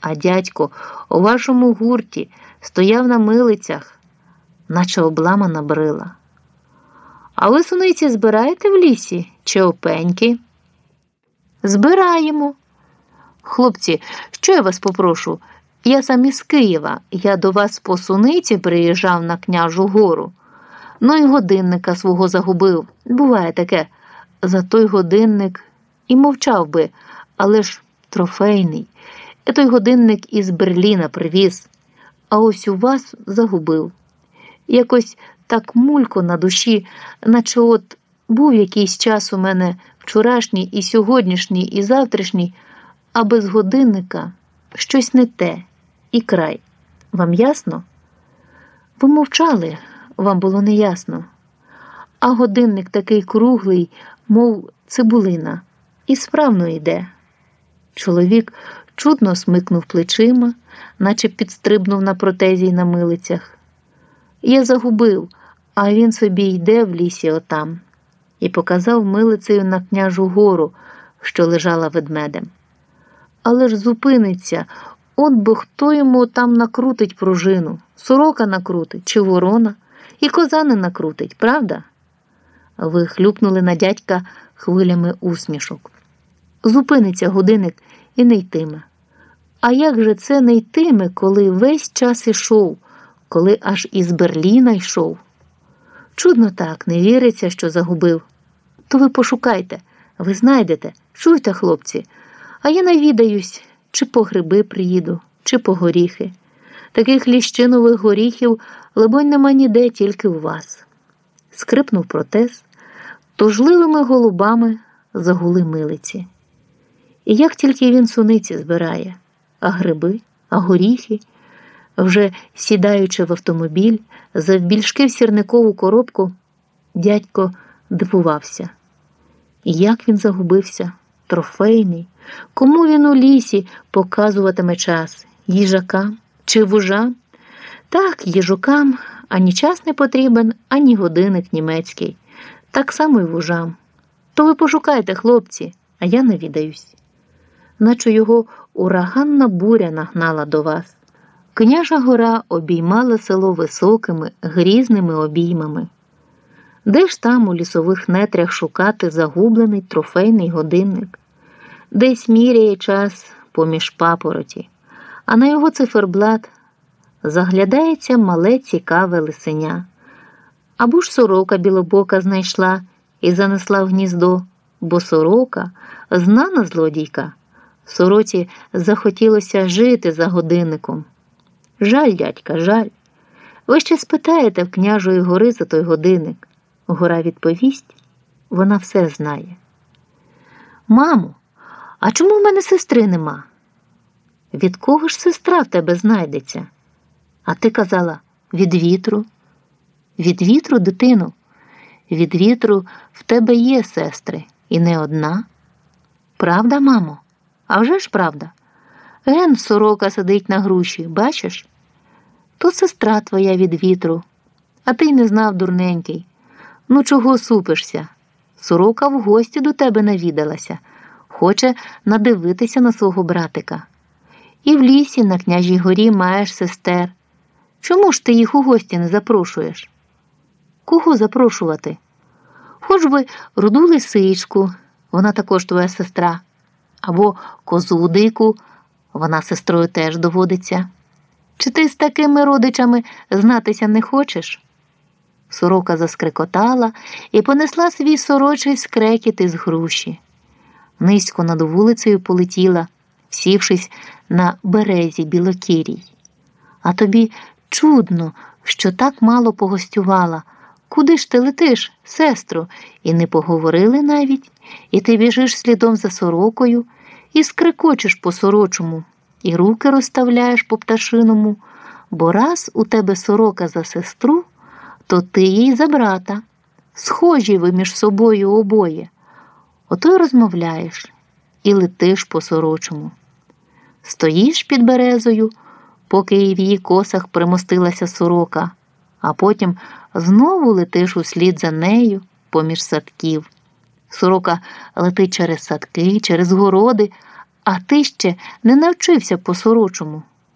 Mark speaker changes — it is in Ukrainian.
Speaker 1: А дядько у вашому гурті стояв на милицях, наче обламана брила. А ви суниці збираєте в лісі чи опеньки? Збираємо. Хлопці, що я вас попрошу? Я сам із Києва, я до вас по суниці приїжджав на княжу гору. Ну і годинника свого загубив. Буває таке. За той годинник і мовчав би, але ж трофейний. Я той годинник із Берліна привіз, а ось у вас загубив. Якось так мулько на душі, наче от був якийсь час у мене вчорашній, і сьогоднішній, і завтрашній, а без годинника щось не те і край. Вам ясно? Ви мовчали, вам було неясно. А годинник такий круглий, мов цибулина, і справно йде. Чоловік чудно смикнув плечима, наче підстрибнув на протезі й на милицях. Я загубив, а він собі йде в лісі отам, і показав милицею на княжу гору, що лежала ведмедем. Але ж зупиниться, от бо хто йому там накрутить пружину, сорока накрутить чи ворона, і коза не накрутить, правда? Ви хлюпнули на дядька хвилями усмішок. Зупиниться годинник і не йтиме. А як же це не йтиме, коли весь час ішов, коли аж із Берліна йшов? Чудно так, не віриться, що загубив. То ви пошукайте, ви знайдете, чуйте, хлопці, а я навідаюсь, чи по гриби приїду, чи по горіхи. Таких ліщинових горіхів, либонь, нема ніде, тільки у вас. Скрипнув протез, тужливими голубами загули милиці. І як тільки він суниці збирає, а гриби, а горіхи, вже сідаючи в автомобіль, завбільшки в сірникову коробку, дядько дивувався. Як він загубився, трофейний, кому він у лісі показуватиме час їжакам чи вужам? Так, їжукам ані час не потрібен, ані годинник німецький, так само й вужам. То ви пошукайте, хлопці, а я навідаюсь. Наче його ураганна буря нагнала до вас. Княжа гора обіймала село високими, грізними обіймами. Де ж там у лісових нетрях шукати загублений трофейний годинник, десь міряє час поміж папороті, а на його циферблат заглядається мале цікаве лисеня. Або ж сорока білобока знайшла і занесла в гніздо, бо сорока знана злодійка. Сороці захотілося жити за годинником. Жаль, дядька, жаль. Ви ще спитаєте в княжої гори за той годинник. Гора відповість, вона все знає. Мамо, а чому в мене сестри нема? Від кого ж сестра в тебе знайдеться? А ти казала від вітру. Від вітру, дитину, від вітру в тебе є сестри, і не одна. Правда, мамо? А вже ж правда? Ген сорока сидить на груші, бачиш? То сестра твоя від вітру, а ти й не знав, дурненький. Ну, чого супишся? Сорока в гості до тебе навідалася, хоче надивитися на свого братика. І в лісі на княжій горі маєш сестер. Чому ж ти їх у гості не запрошуєш? Кого запрошувати? Хоч би руду лисичку, вона також твоя сестра, або козу дику, вона сестрою теж доводиться. Чи ти з такими родичами знатися не хочеш? Сорока заскрикотала і понесла свій сорочий скрекіт із груші. Низько над вулицею полетіла, сівшись на березі білокірій. А тобі чудно, що так мало погостювала. Куди ж ти летиш, сестру, і не поговорили навіть, і ти біжиш слідом за сорокою, і скрикочеш по сорочому, і руки розставляєш по пташиному, бо раз у тебе сорока за сестру, то ти їй за брата. Схожі ви між собою обоє. Ото й розмовляєш і летиш по сорочому. Стоїш під березою, поки і в її косах примостилася сорока, а потім знову летиш услід за нею поміж садків. Сорока летить через садки, через городи, А ти ще не навчився по сорочому.